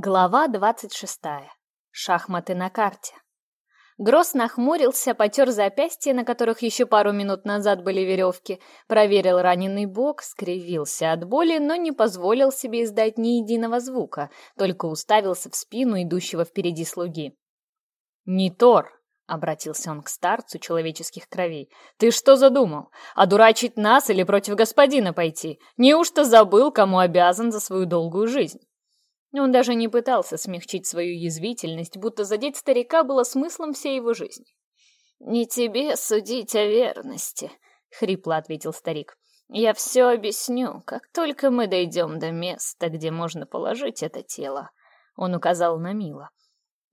Глава двадцать шестая. Шахматы на карте. Гросс нахмурился, потер запястья, на которых еще пару минут назад были веревки, проверил раненый бок, скривился от боли, но не позволил себе издать ни единого звука, только уставился в спину идущего впереди слуги. «Не Тор!» — обратился он к старцу человеческих кровей. «Ты что задумал? Одурачить нас или против господина пойти? Неужто забыл, кому обязан за свою долгую жизнь?» Он даже не пытался смягчить свою язвительность, будто задеть старика было смыслом всей его жизни. «Не тебе судить о верности», — хрипло ответил старик. «Я все объясню, как только мы дойдем до места, где можно положить это тело», — он указал на Мила.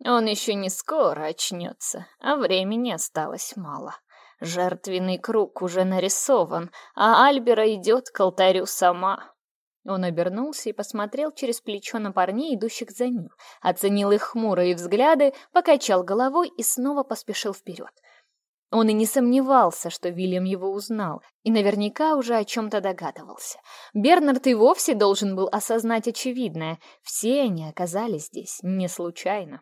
«Он еще не скоро очнется, а времени осталось мало. Жертвенный круг уже нарисован, а Альбера идет к алтарю сама». Он обернулся и посмотрел через плечо на парней, идущих за ним, оценил их хмурые взгляды, покачал головой и снова поспешил вперед. Он и не сомневался, что Вильям его узнал, и наверняка уже о чем-то догадывался. Бернард и вовсе должен был осознать очевидное. Все они оказались здесь не случайно.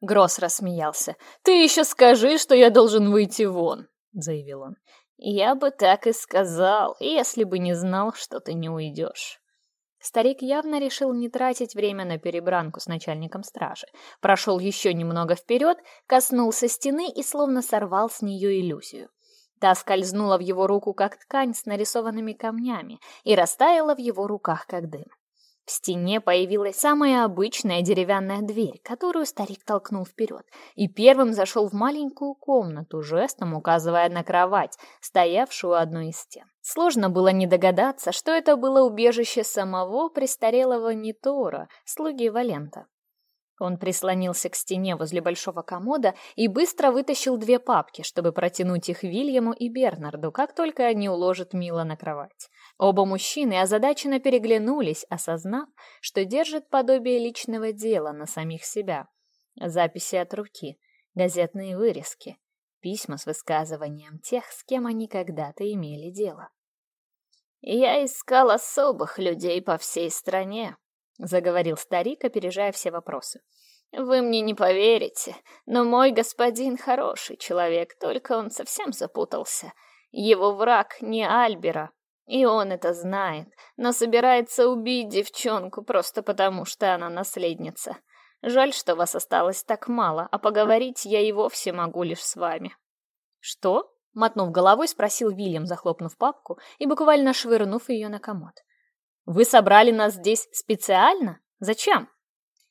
Гросс рассмеялся. «Ты еще скажи, что я должен выйти вон», — заявил он. «Я бы так и сказал, если бы не знал, что ты не уйдешь». Старик явно решил не тратить время на перебранку с начальником стражи. Прошел еще немного вперед, коснулся стены и словно сорвал с нее иллюзию. Та скользнула в его руку, как ткань с нарисованными камнями, и растаяла в его В Стене появилась самая обычная деревянная дверь, которую старик толкнул вперед, и первым зашел в маленькую комнату, жестом указывая на кровать, стоявшую одной из стен. Сложно было не догадаться, что это было убежище самого престарелого Нитора, слуги Валента. Он прислонился к стене возле большого комода и быстро вытащил две папки, чтобы протянуть их Вильяму и Бернарду, как только они уложат Мила на кровать. Оба мужчины озадаченно переглянулись, осознав, что держат подобие личного дела на самих себя. Записи от руки, газетные вырезки, письма с высказыванием тех, с кем они когда-то имели дело. «Я искал особых людей по всей стране», Заговорил старик, опережая все вопросы. «Вы мне не поверите, но мой господин хороший человек, только он совсем запутался. Его враг не Альбера, и он это знает, но собирается убить девчонку просто потому, что она наследница. Жаль, что вас осталось так мало, а поговорить я и вовсе могу лишь с вами». «Что?» — мотнув головой, спросил Вильям, захлопнув папку и буквально швырнув ее на комод. «Вы собрали нас здесь специально? Зачем?»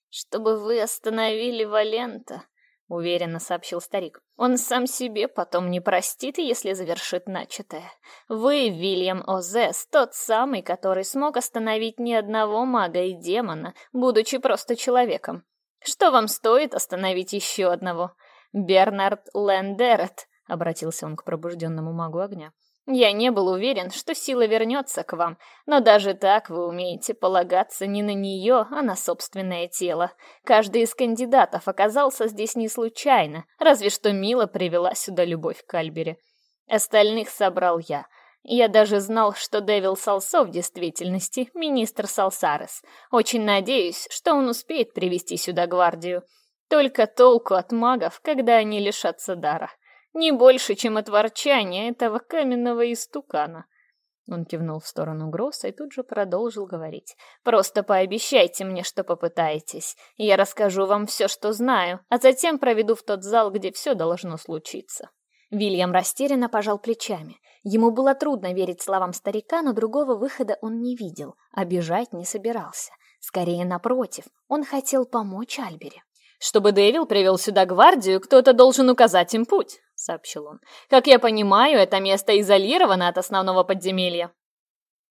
«Чтобы вы остановили Валента», — уверенно сообщил старик. «Он сам себе потом не простит, если завершит начатое. Вы, Вильям Озес, тот самый, который смог остановить ни одного мага и демона, будучи просто человеком. Что вам стоит Я не был уверен, что сила вернется к вам, но даже так вы умеете полагаться не на нее, а на собственное тело. Каждый из кандидатов оказался здесь не случайно, разве что Мила привела сюда любовь к Альбере. Остальных собрал я. Я даже знал, что Дэвил Салсо в действительности министр Салсарес. Очень надеюсь, что он успеет привести сюда гвардию. Только толку от магов, когда они лишатся дара. Не больше, чем от ворчания этого каменного истукана. Он кивнул в сторону Гросса и тут же продолжил говорить. «Просто пообещайте мне, что попытаетесь. и Я расскажу вам все, что знаю, а затем проведу в тот зал, где все должно случиться». Вильям растерянно пожал плечами. Ему было трудно верить словам старика, но другого выхода он не видел, а бежать не собирался. Скорее, напротив, он хотел помочь Альбере чтобы Дэвил привел сюда гвардию, кто-то должен указать им путь», — сообщил он. «Как я понимаю, это место изолировано от основного подземелья».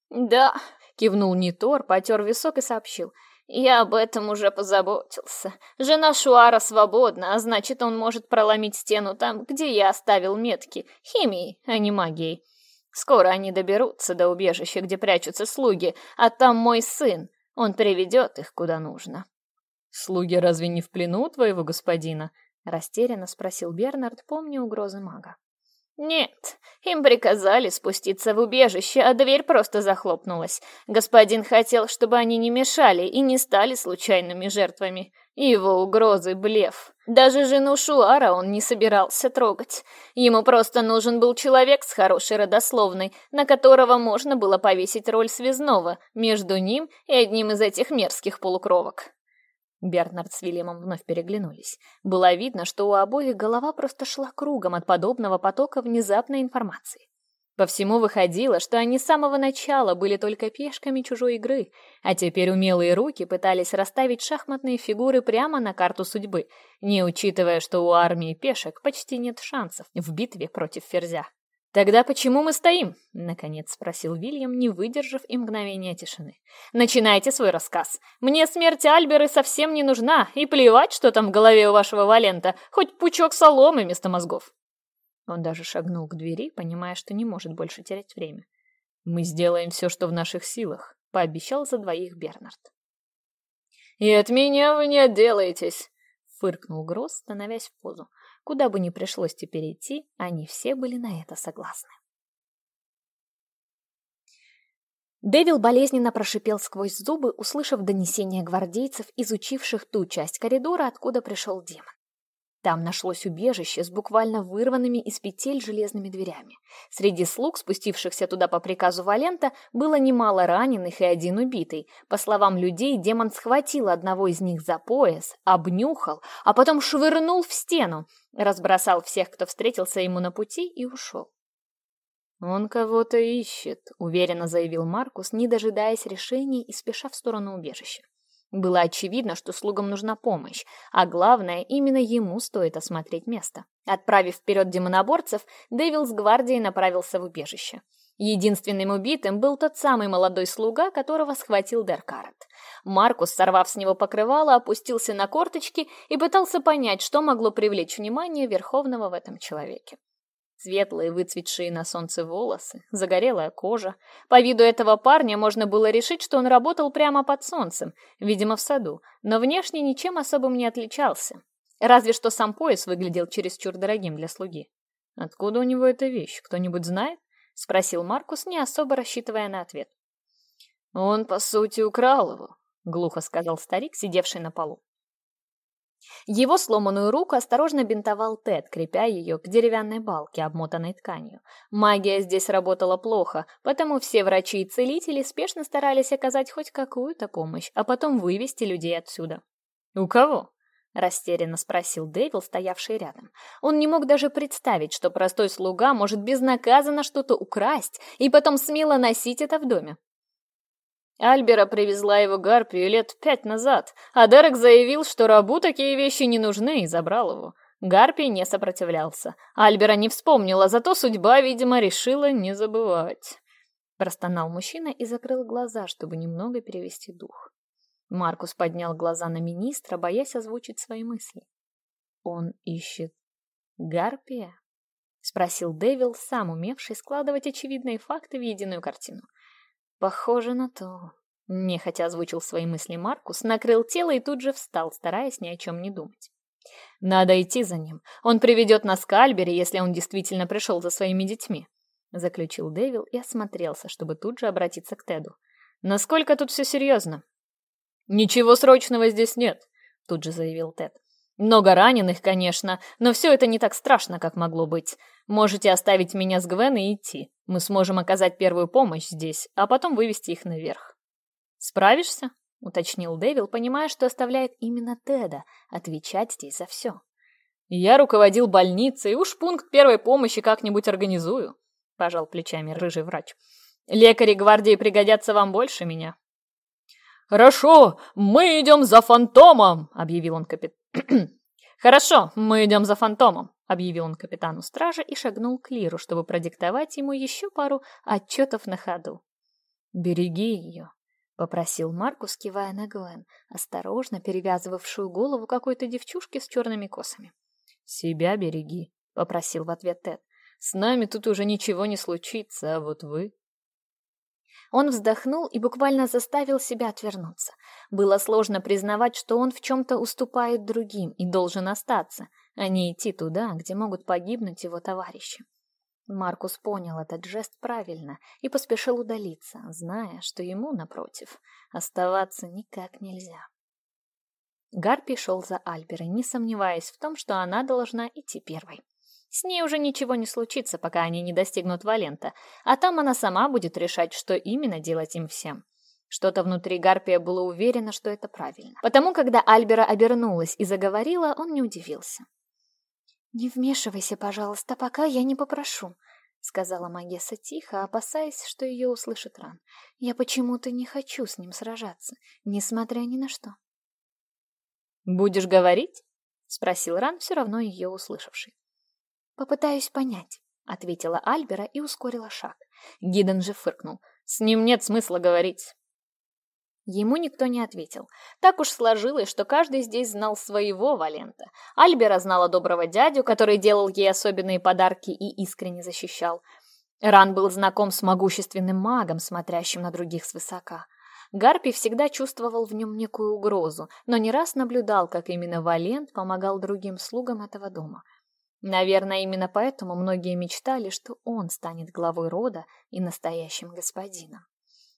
«Да», — кивнул Нитор, потер висок и сообщил. «Я об этом уже позаботился. Жена Шуара свободна, а значит, он может проломить стену там, где я оставил метки. Химией, а не магией. Скоро они доберутся до убежища, где прячутся слуги, а там мой сын. Он приведет их куда нужно». «Слуги разве не в плену твоего господина?» — растерянно спросил Бернард, помня угрозы мага. «Нет, им приказали спуститься в убежище, а дверь просто захлопнулась. Господин хотел, чтобы они не мешали и не стали случайными жертвами. Его угрозы — блеф. Даже жену Шуара он не собирался трогать. Ему просто нужен был человек с хорошей родословной, на которого можно было повесить роль связного между ним и одним из этих мерзких полукровок». Бернард с Вильямом вновь переглянулись. Было видно, что у обоих голова просто шла кругом от подобного потока внезапной информации. По всему выходило, что они с самого начала были только пешками чужой игры, а теперь умелые руки пытались расставить шахматные фигуры прямо на карту судьбы, не учитывая, что у армии пешек почти нет шансов в битве против ферзя. «Тогда почему мы стоим?» — наконец спросил Вильям, не выдержав и мгновения тишины. «Начинайте свой рассказ. Мне смерть Альберы совсем не нужна, и плевать, что там в голове у вашего Валента, хоть пучок соломы вместо мозгов». Он даже шагнул к двери, понимая, что не может больше терять время. «Мы сделаем все, что в наших силах», — пообещал за двоих Бернард. «И от меня вы не отделаетесь», — фыркнул Гросс, становясь в позу. Куда бы ни пришлось теперь идти, они все были на это согласны. Дэвил болезненно прошипел сквозь зубы, услышав донесение гвардейцев, изучивших ту часть коридора, откуда пришел демон. Там нашлось убежище с буквально вырванными из петель железными дверями. Среди слуг, спустившихся туда по приказу Валента, было немало раненых и один убитый. По словам людей, демон схватил одного из них за пояс, обнюхал, а потом швырнул в стену, разбросал всех, кто встретился ему на пути, и ушел. «Он кого-то ищет», — уверенно заявил Маркус, не дожидаясь решения и спеша в сторону убежища. Было очевидно, что слугам нужна помощь, а главное, именно ему стоит осмотреть место. Отправив вперед демоноборцев, Дэвил с гвардией направился в убежище. Единственным убитым был тот самый молодой слуга, которого схватил Деркарет. Маркус, сорвав с него покрывало, опустился на корточки и пытался понять, что могло привлечь внимание Верховного в этом человеке. Светлые, выцветшие на солнце волосы, загорелая кожа. По виду этого парня можно было решить, что он работал прямо под солнцем, видимо, в саду, но внешне ничем особым не отличался. Разве что сам пояс выглядел чересчур дорогим для слуги. «Откуда у него эта вещь? Кто-нибудь знает?» — спросил Маркус, не особо рассчитывая на ответ. «Он, по сути, украл его», — глухо сказал старик, сидевший на полу. Его сломанную руку осторожно бинтовал Тед, крепя ее к деревянной балке, обмотанной тканью. Магия здесь работала плохо, потому все врачи и целители спешно старались оказать хоть какую-то помощь, а потом вывести людей отсюда. «У кого?» растерянно спросил Дэвил, стоявший рядом. Он не мог даже представить, что простой слуга может безнаказанно что-то украсть и потом смело носить это в доме. Альбера привезла его Гарпию лет пять назад, а Дерек заявил, что рабу такие вещи не нужны, и забрал его. Гарпий не сопротивлялся. Альбера не вспомнила, зато судьба, видимо, решила не забывать. Простонал мужчина и закрыл глаза, чтобы немного перевести дух. Маркус поднял глаза на министра, боясь озвучить свои мысли. «Он ищет Гарпия?» — спросил Дэвил, сам умевший складывать очевидные факты в единую картину. Похоже на то. Нехотя озвучил свои мысли Маркус, накрыл тело и тут же встал, стараясь ни о чем не думать. «Надо идти за ним. Он приведет нас к Альбере, если он действительно пришел за своими детьми», — заключил Дэвил и «Ничего срочного здесь нет», — тут же заявил Тед. «Много раненых, конечно, но все это не так страшно, как могло быть. Можете оставить меня с Гвен и идти. Мы сможем оказать первую помощь здесь, а потом вывести их наверх». «Справишься?» — уточнил Дэвил, понимая, что оставляет именно Теда отвечать здесь за все. «Я руководил больницей, уж пункт первой помощи как-нибудь организую», — пожал плечами рыжий врач. «Лекари гвардии пригодятся вам больше меня. «Хорошо, мы идем за фантомом!» — объявил он капитан. «Хорошо, мы идем за фантомом!» — объявил он капитану стражи и шагнул к Лиру, чтобы продиктовать ему еще пару отчетов на ходу. «Береги ее!» — попросил Маркус, кивая на Глен, осторожно перевязывавшую голову какой-то девчушки с черными косами. «Себя береги!» — попросил в ответ Тед. «С нами тут уже ничего не случится, а вот вы...» Он вздохнул и буквально заставил себя отвернуться. Было сложно признавать, что он в чем-то уступает другим и должен остаться, а не идти туда, где могут погибнуть его товарищи. Маркус понял этот жест правильно и поспешил удалиться, зная, что ему, напротив, оставаться никак нельзя. Гарпи шел за Альберой, не сомневаясь в том, что она должна идти первой. С ней уже ничего не случится, пока они не достигнут Валента, а там она сама будет решать, что именно делать им всем. Что-то внутри Гарпия было уверено, что это правильно. Потому, когда Альбера обернулась и заговорила, он не удивился. «Не вмешивайся, пожалуйста, пока я не попрошу», — сказала Магесса тихо, опасаясь, что ее услышит Ран. «Я почему-то не хочу с ним сражаться, несмотря ни на что». «Будешь говорить?» — спросил Ран, все равно ее услышавший. «Попытаюсь понять», — ответила Альбера и ускорила шаг. Гиден же фыркнул. «С ним нет смысла говорить. Ему никто не ответил. Так уж сложилось, что каждый здесь знал своего Валента. Альбера знала доброго дядю, который делал ей особенные подарки и искренне защищал. Ран был знаком с могущественным магом, смотрящим на других свысока. Гарпи всегда чувствовал в нем некую угрозу, но не раз наблюдал, как именно Валент помогал другим слугам этого дома. Наверное, именно поэтому многие мечтали, что он станет главой рода и настоящим господином.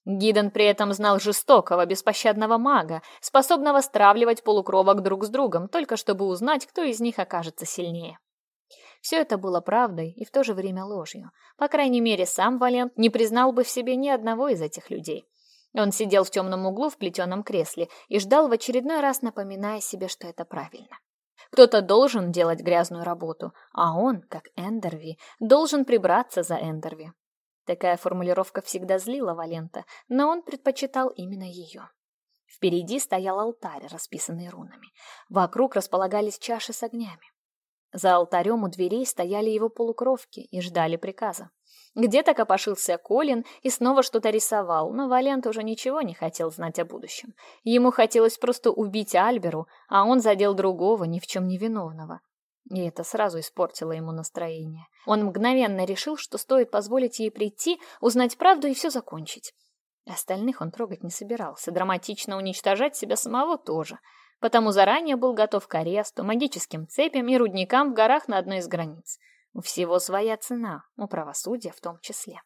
Гиден при этом знал жестокого, беспощадного мага, способного стравливать полукровок друг с другом, только чтобы узнать, кто из них окажется сильнее. Все это было правдой и в то же время ложью. По крайней мере, сам Валент не признал бы в себе ни одного из этих людей. Он сидел в темном углу в плетеном кресле и ждал в очередной раз, напоминая себе, что это правильно. Кто-то должен делать грязную работу, а он, как Эндерви, должен прибраться за Эндерви. Такая формулировка всегда злила Валента, но он предпочитал именно ее. Впереди стоял алтарь, расписанный рунами. Вокруг располагались чаши с огнями. За алтарем у дверей стояли его полукровки и ждали приказа. Где-то копошился Колин и снова что-то рисовал, но Валент уже ничего не хотел знать о будущем. Ему хотелось просто убить Альберу, а он задел другого, ни в чем не виновного. И это сразу испортило ему настроение. Он мгновенно решил, что стоит позволить ей прийти, узнать правду и все закончить. Остальных он трогать не собирался, драматично уничтожать себя самого тоже, потому заранее был готов к аресту, магическим цепям и рудникам в горах на одной из границ. У всего своя цена, у правосудия в том числе.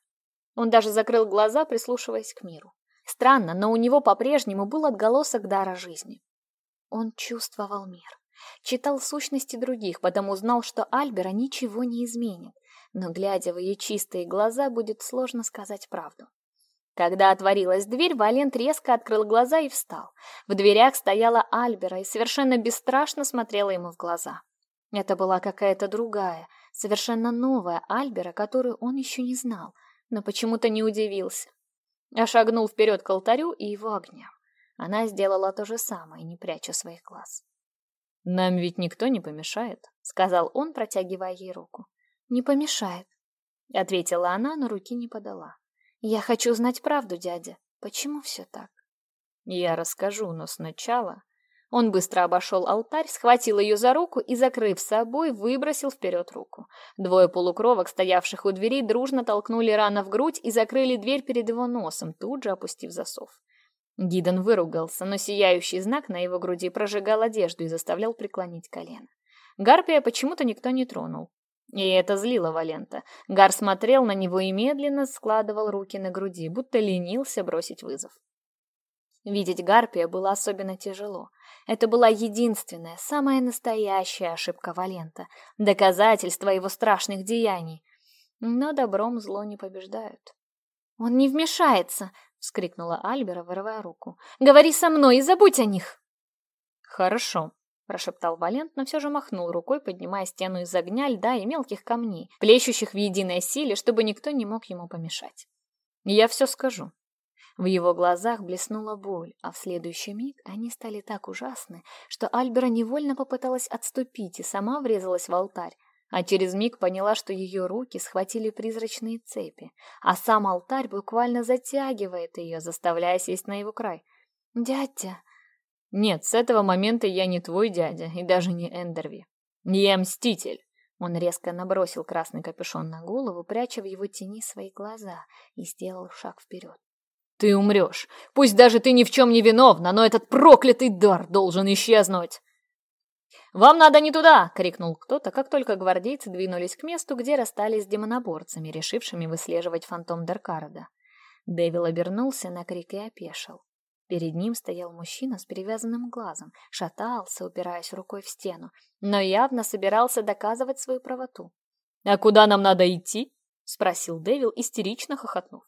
Он даже закрыл глаза, прислушиваясь к миру. Странно, но у него по-прежнему был отголосок дара жизни. Он чувствовал мир. Читал сущности других, потому знал, что Альбера ничего не изменит. Но, глядя в ее чистые глаза, будет сложно сказать правду. Когда отворилась дверь, Валент резко открыл глаза и встал. В дверях стояла Альбера и совершенно бесстрашно смотрела ему в глаза. Это была какая-то другая, совершенно новая Альбера, которую он еще не знал, но почему-то не удивился. А шагнул вперед к алтарю и его огням. Она сделала то же самое, не пряча своих глаз. «Нам ведь никто не помешает», — сказал он, протягивая ей руку. «Не помешает», — ответила она, но руки не подала. «Я хочу знать правду, дядя. Почему все так?» «Я расскажу, но сначала...» Он быстро обошел алтарь, схватил ее за руку и, закрыв собой, выбросил вперед руку. Двое полукровок, стоявших у двери, дружно толкнули рано в грудь и закрыли дверь перед его носом, тут же опустив засов. Гидон выругался, но сияющий знак на его груди прожигал одежду и заставлял преклонить колено. Гарпия почему-то никто не тронул. И это злило Валента. Гар смотрел на него и медленно складывал руки на груди, будто ленился бросить вызов. Видеть Гарпия было особенно тяжело. Это была единственная, самая настоящая ошибка Валента, доказательство его страшных деяний. Но добром зло не побеждают. «Он не вмешается!» вскрикнула Альбера, вырывая руку. прошептал Валент, но все же махнул рукой, поднимая стену из огня, льда и мелких камней, плещущих в единой силе, чтобы никто не мог ему помешать. «Я все скажу». В его глазах блеснула боль, а в следующий миг они стали так ужасны, что Альбера невольно попыталась отступить и сама врезалась в алтарь, а через миг поняла, что ее руки схватили призрачные цепи, а сам алтарь буквально затягивает ее, заставляя сесть на его край. «Дядя!» «Нет, с этого момента я не твой дядя и даже не Эндерви. Я мститель!» Он резко набросил красный капюшон на голову, пряча в его тени свои глаза, и сделал шаг вперед. «Ты умрешь! Пусть даже ты ни в чем не виновна, но этот проклятый дар должен исчезнуть!» «Вам надо не туда!» — крикнул кто-то, как только гвардейцы двинулись к месту, где расстались с демоноборцами, решившими выслеживать фантом Даркарда. Дэвил обернулся на крик и опешил. Перед ним стоял мужчина с перевязанным глазом, шатался, упираясь рукой в стену, но явно собирался доказывать свою правоту. «А куда нам надо идти?» — спросил Дэвил, истерично хохотнув.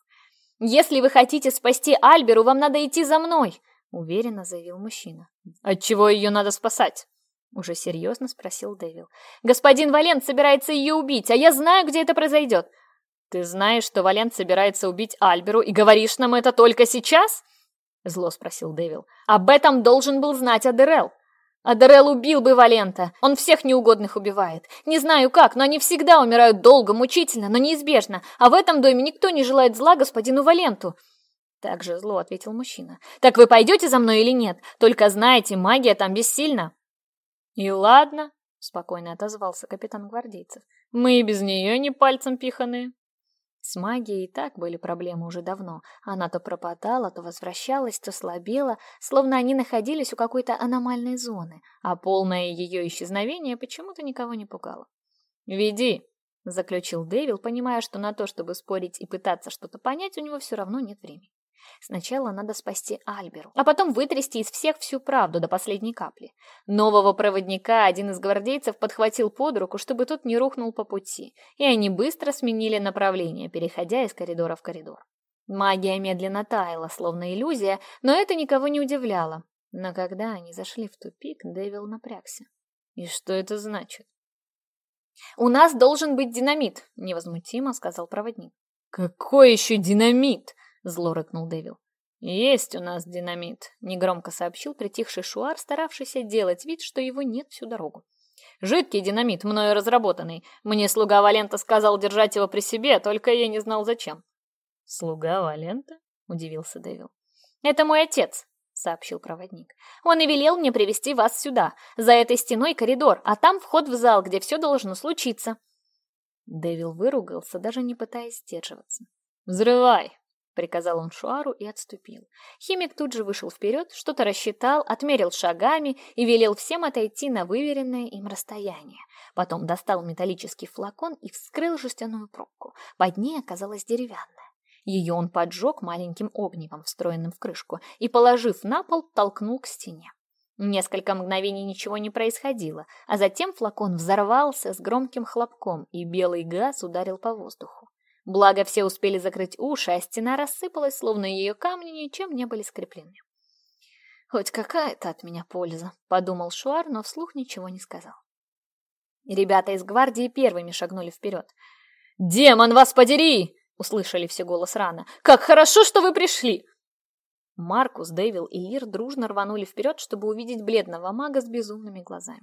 «Если вы хотите спасти Альберу, вам надо идти за мной!» — уверенно заявил мужчина. «От чего ее надо спасать?» — уже серьезно спросил Дэвил. «Господин Валент собирается ее убить, а я знаю, где это произойдет!» «Ты знаешь, что Валент собирается убить Альберу и говоришь нам это только сейчас?» Зло спросил Дэвил. «Об этом должен был знать Адерел. Адерел убил бы Валента. Он всех неугодных убивает. Не знаю как, но они всегда умирают долго, мучительно, но неизбежно. А в этом доме никто не желает зла господину Валенту». Так же зло ответил мужчина. «Так вы пойдете за мной или нет? Только знаете, магия там бессильна». «И ладно», — спокойно отозвался капитан гвардейцев. «Мы и без нее не пальцем пиханы. С магией и так были проблемы уже давно. Она то пропадала, то возвращалась, то слабела, словно они находились у какой-то аномальной зоны, а полное ее исчезновение почему-то никого не пугало. «Веди!» — заключил Дэвил, понимая, что на то, чтобы спорить и пытаться что-то понять, у него все равно нет времени. Сначала надо спасти Альберу, а потом вытрясти из всех всю правду до последней капли. Нового проводника один из гвардейцев подхватил под руку, чтобы тот не рухнул по пути, и они быстро сменили направление, переходя из коридора в коридор. Магия медленно таяла, словно иллюзия, но это никого не удивляло. Но когда они зашли в тупик, Дэвил напрягся. И что это значит? «У нас должен быть динамит», — невозмутимо сказал проводник. «Какой еще динамит?» Зло рыкнул Дэвил. «Есть у нас динамит», — негромко сообщил притихший Шуар, старавшийся делать вид, что его нет всю дорогу. «Жидкий динамит, мною разработанный. Мне слуга Валента сказал держать его при себе, только я не знал зачем». «Слуга Валента?» — удивился Дэвил. «Это мой отец», — сообщил проводник. «Он и велел мне привести вас сюда. За этой стеной коридор, а там вход в зал, Приказал он Шуару и отступил. Химик тут же вышел вперед, что-то рассчитал, отмерил шагами и велел всем отойти на выверенное им расстояние. Потом достал металлический флакон и вскрыл жестяную пробку. Под ней оказалась деревянная. Ее он поджег маленьким огневом, встроенным в крышку, и, положив на пол, толкнул к стене. Несколько мгновений ничего не происходило, а затем флакон взорвался с громким хлопком, и белый газ ударил по воздуху. Благо, все успели закрыть уши, а стена рассыпалась, словно ее камни ничем не были скреплены. «Хоть какая-то от меня польза», — подумал Шуар, но вслух ничего не сказал. Ребята из гвардии первыми шагнули вперед. «Демон, вас подери!» — услышали все голос Рана. «Как хорошо, что вы пришли!» Маркус, Дэвил и Лир дружно рванули вперед, чтобы увидеть бледного мага с безумными глазами.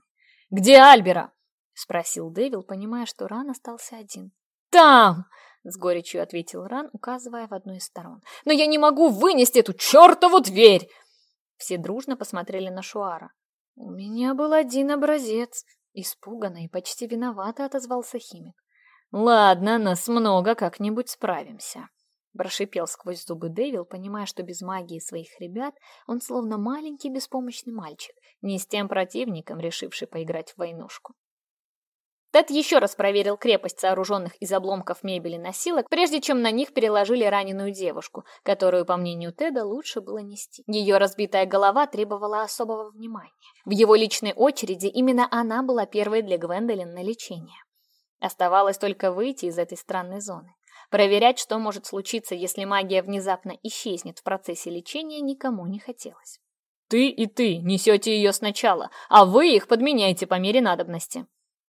«Где Альбера?» — спросил Дэвил, понимая, что Ран остался один. «Там!» с горечью ответил Ран, указывая в одну из сторон. «Но я не могу вынести эту чертову дверь!» Все дружно посмотрели на Шуара. «У меня был один образец», — испуганно и почти виновато отозвался химик. «Ладно, нас много, как-нибудь справимся», — прошипел сквозь зубы Дэвил, понимая, что без магии своих ребят он словно маленький беспомощный мальчик, не с тем противником, решивший поиграть в войнушку. Тед еще раз проверил крепость сооруженных из обломков мебели носилок, прежде чем на них переложили раненую девушку, которую, по мнению Теда, лучше было нести. Ее разбитая голова требовала особого внимания. В его личной очереди именно она была первой для Гвендолин на лечение. Оставалось только выйти из этой странной зоны. Проверять, что может случиться, если магия внезапно исчезнет в процессе лечения, никому не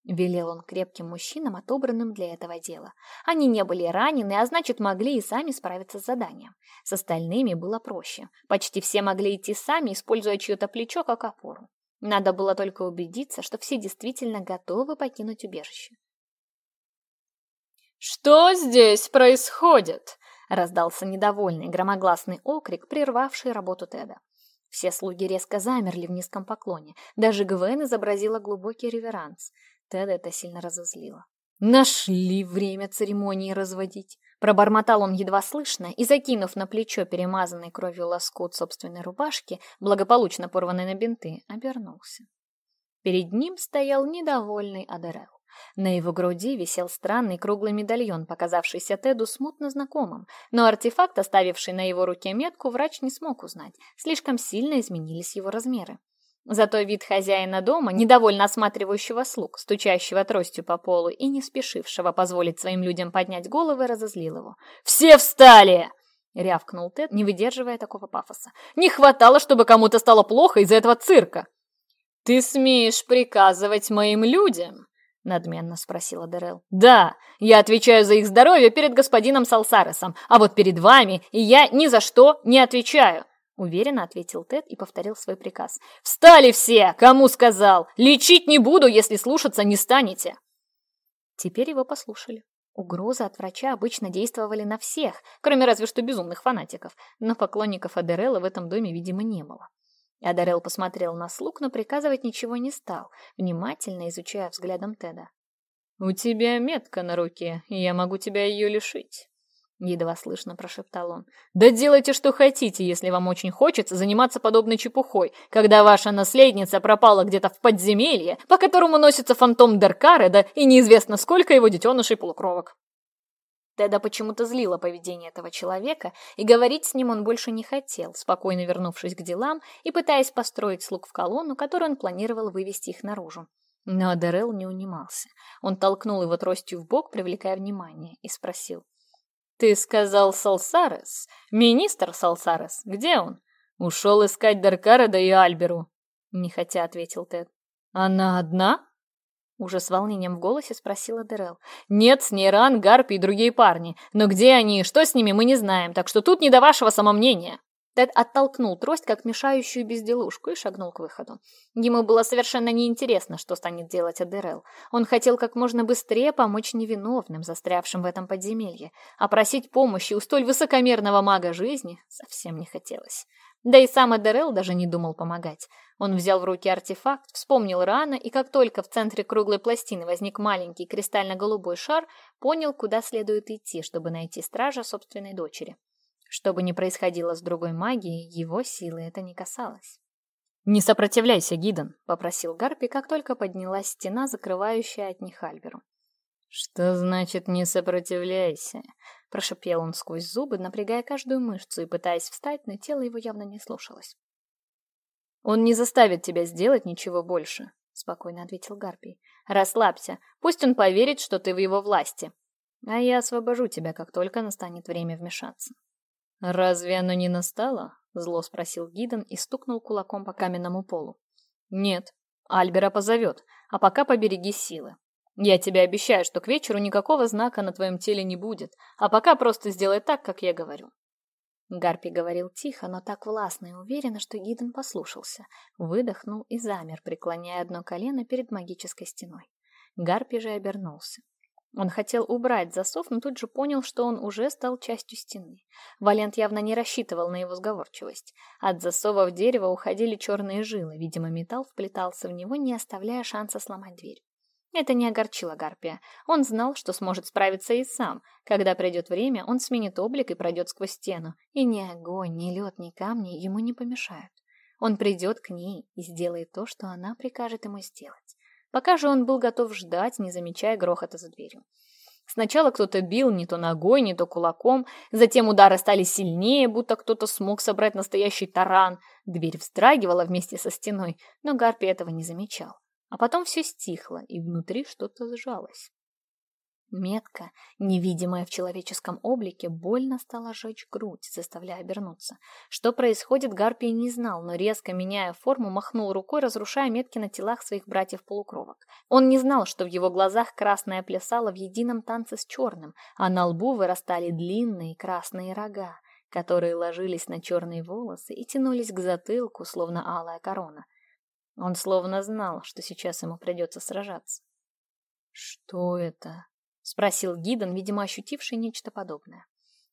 хотелось. «Ты и ты несете ее сначала, а вы их подменяйте по мере надобности», — велел он крепким мужчинам, отобранным для этого дела. Они не были ранены, а значит, могли и сами справиться с заданием. С остальными было проще. Почти все могли идти сами, используя чье-то плечо как опору. Надо было только убедиться, что все действительно готовы покинуть убежище. «Что здесь происходит?» — раздался недовольный громогласный окрик, прервавший работу Теда. Все слуги резко замерли в низком поклоне. Даже Гвен изобразила глубокий реверанс. Теда это сильно разозлило. «Нашли время церемонии разводить!» Пробормотал он едва слышно и, закинув на плечо перемазанный кровью лоскут собственной рубашки, благополучно порванной на бинты, обернулся. Перед ним стоял недовольный Адерел. На его груди висел странный круглый медальон, показавшийся Теду смутно знакомым, но артефакт, оставивший на его руке метку, врач не смог узнать. Слишком сильно изменились его размеры. Зато вид хозяина дома, недовольно осматривающего слуг, стучащего тростью по полу и не спешившего позволить своим людям поднять головы, разозлил его. «Все встали!» — рявкнул Тед, не выдерживая такого пафоса. «Не хватало, чтобы кому-то стало плохо из-за этого цирка!» «Ты смеешь приказывать моим людям?» — надменно спросила Дерел. «Да, я отвечаю за их здоровье перед господином Салсаресом, а вот перед вами и я ни за что не отвечаю!» Уверенно ответил Тед и повторил свой приказ. «Встали все! Кому сказал! Лечить не буду, если слушаться не станете!» Теперь его послушали. Угрозы от врача обычно действовали на всех, кроме разве что безумных фанатиков, но поклонников Адерелла в этом доме, видимо, не было. Адерелл посмотрел на слуг, но приказывать ничего не стал, внимательно изучая взглядом Теда. «У тебя метка на руке, и я могу тебя ее лишить». едва слышно прошептал он. «Да делайте, что хотите, если вам очень хочется заниматься подобной чепухой, когда ваша наследница пропала где-то в подземелье, по которому носится фантом Деркареда и неизвестно сколько его детенышей-полукровок». Теда почему-то злило поведение этого человека, и говорить с ним он больше не хотел, спокойно вернувшись к делам и пытаясь построить слуг в колонну, которую он планировал вывести их наружу. Но Адерел не унимался. Он толкнул его тростью в бок, привлекая внимание, и спросил. «Ты сказал Салсарес? Министр Салсарес? Где он?» «Ушел искать Даркареда и Альберу», — нехотя ответил Тед. «Она одна?» Уже с волнением в голосе спросила Дерел. «Нет, с ней Ран, Гарпи и другие парни. Но где они и что с ними, мы не знаем, так что тут не до вашего самомнения». Тед оттолкнул трость, как мешающую безделушку, и шагнул к выходу. Ему было совершенно неинтересно, что станет делать Адерел. Он хотел как можно быстрее помочь невиновным, застрявшим в этом подземелье, а просить помощи у столь высокомерного мага жизни совсем не хотелось. Да и сам Адерел даже не думал помогать. Он взял в руки артефакт, вспомнил рано, и как чтобы не происходило с другой магией, его силы это не касалось. «Не сопротивляйся, Гидон!» — попросил Гарпи, как только поднялась стена, закрывающая от них Альберу. «Что значит «не сопротивляйся»?» — прошипел он сквозь зубы, напрягая каждую мышцу и пытаясь встать, но тело его явно не слушалось. «Он не заставит тебя сделать ничего больше», — спокойно ответил Гарпий. «Расслабься. Пусть он поверит, что ты в его власти. А я освобожу тебя, как только настанет время вмешаться». «Разве оно не настало?» — зло спросил Гидон и стукнул кулаком по каменному полу. «Нет, Альбера позовет, а пока побереги силы. Я тебе обещаю, что к вечеру никакого знака на твоем теле не будет, а пока просто сделай так, как я говорю. Гарпи говорил тихо, но так властно и уверенно, что Гиден послушался, выдохнул и замер, преклоняя одно колено перед магической стеной. Гарпи же обернулся. Он хотел убрать засов, но тут же понял, что он уже стал частью стены. Валент явно не рассчитывал на его сговорчивость. От засова в дерево уходили черные жилы. Видимо, металл вплетался в него, не оставляя шанса сломать дверь. Это не огорчило Гарпия. Он знал, что сможет справиться и сам. Когда придет время, он сменит облик и пройдет сквозь стену. И ни огонь, ни лед, ни камни ему не помешают. Он придет к ней и сделает то, что она прикажет ему сделать. Пока же он был готов ждать, не замечая грохота за дверью. Сначала кто-то бил не то ногой, не то кулаком, затем удары стали сильнее, будто кто-то смог собрать настоящий таран. Дверь вздрагивала вместе со стеной, но Гарпи этого не замечал. А потом все стихло, и внутри что-то сжалось. Метка, невидимая в человеческом облике, больно стала жечь грудь, заставляя обернуться. Что происходит, Гарпий не знал, но резко меняя форму, махнул рукой, разрушая метки на телах своих братьев-полукровок. Он не знал, что в его глазах красное плясало в едином танце с черным, а на лбу вырастали длинные красные рога, которые ложились на черные волосы и тянулись к затылку, словно алая корона. Он словно знал, что сейчас ему придется сражаться. «Что это?» Спросил Гидон, видимо, ощутивший нечто подобное.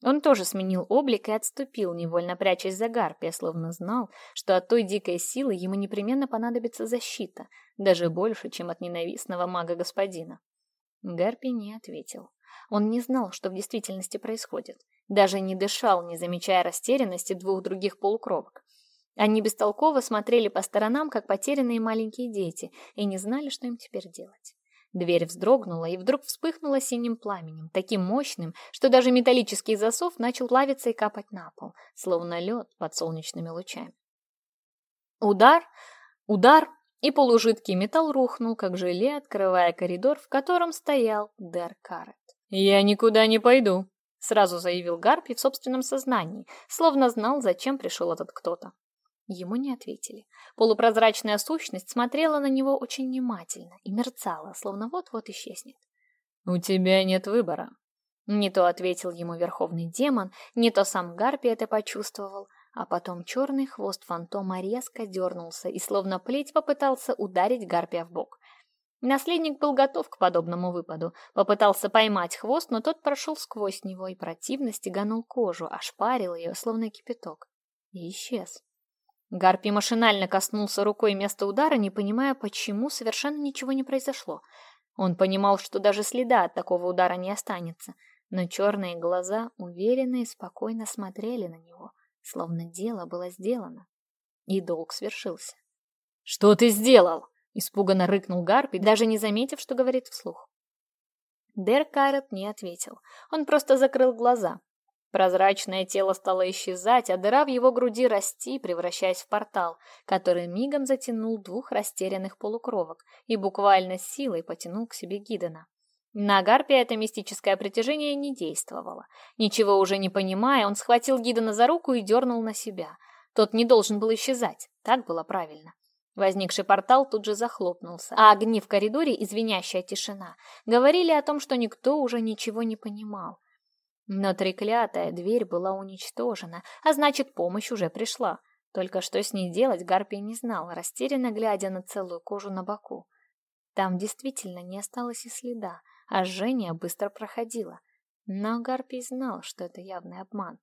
Он тоже сменил облик и отступил, невольно прячась за гарпия, словно знал, что от той дикой силы ему непременно понадобится защита, даже больше, чем от ненавистного мага-господина. Гарпий не ответил. Он не знал, что в действительности происходит. Даже не дышал, не замечая растерянности двух других полукровок. Они бестолково смотрели по сторонам, как потерянные маленькие дети, и не знали, что им теперь делать. Дверь вздрогнула, и вдруг вспыхнула синим пламенем, таким мощным, что даже металлический засов начал плавиться и капать на пол, словно лед под солнечными лучами. Удар, удар, и полужидкий металл рухнул, как желе, открывая коридор, в котором стоял Дер Карет. «Я никуда не пойду», — сразу заявил Гарпи в собственном сознании, словно знал, зачем пришел этот кто-то. Ему не ответили. Полупрозрачная сущность смотрела на него очень внимательно и мерцала, словно вот-вот исчезнет. «У тебя нет выбора». Не то ответил ему верховный демон, не то сам Гарпи это почувствовал, а потом черный хвост фантома резко дернулся и словно плеть попытался ударить Гарпия в бок. Наследник был готов к подобному выпаду, попытался поймать хвост, но тот прошел сквозь него и противно стеганул кожу, ошпарил ее, словно кипяток, и исчез. Гарпий машинально коснулся рукой места удара, не понимая, почему совершенно ничего не произошло. Он понимал, что даже следа от такого удара не останется, но черные глаза уверенно и спокойно смотрели на него, словно дело было сделано. И долг свершился. «Что ты сделал?» — испуганно рыкнул Гарпий, даже не заметив, что говорит вслух. Дер Карет не ответил. Он Прозрачное тело стало исчезать, а дыра в его груди расти, превращаясь в портал, который мигом затянул двух растерянных полукровок и буквально силой потянул к себе Гидена. На Гарпе это мистическое притяжение не действовало. Ничего уже не понимая, он схватил Гидена за руку и дернул на себя. Тот не должен был исчезать, так было правильно. Возникший портал тут же захлопнулся, а огни в коридоре извиняющая тишина говорили о том, что никто уже ничего не понимал. Но треклятая дверь была уничтожена, а значит, помощь уже пришла. Только что с ней делать Гарпий не знал, растерянно глядя на целую кожу на боку. Там действительно не осталось и следа, а жжение быстро проходило. Но Гарпий знал, что это явный обман.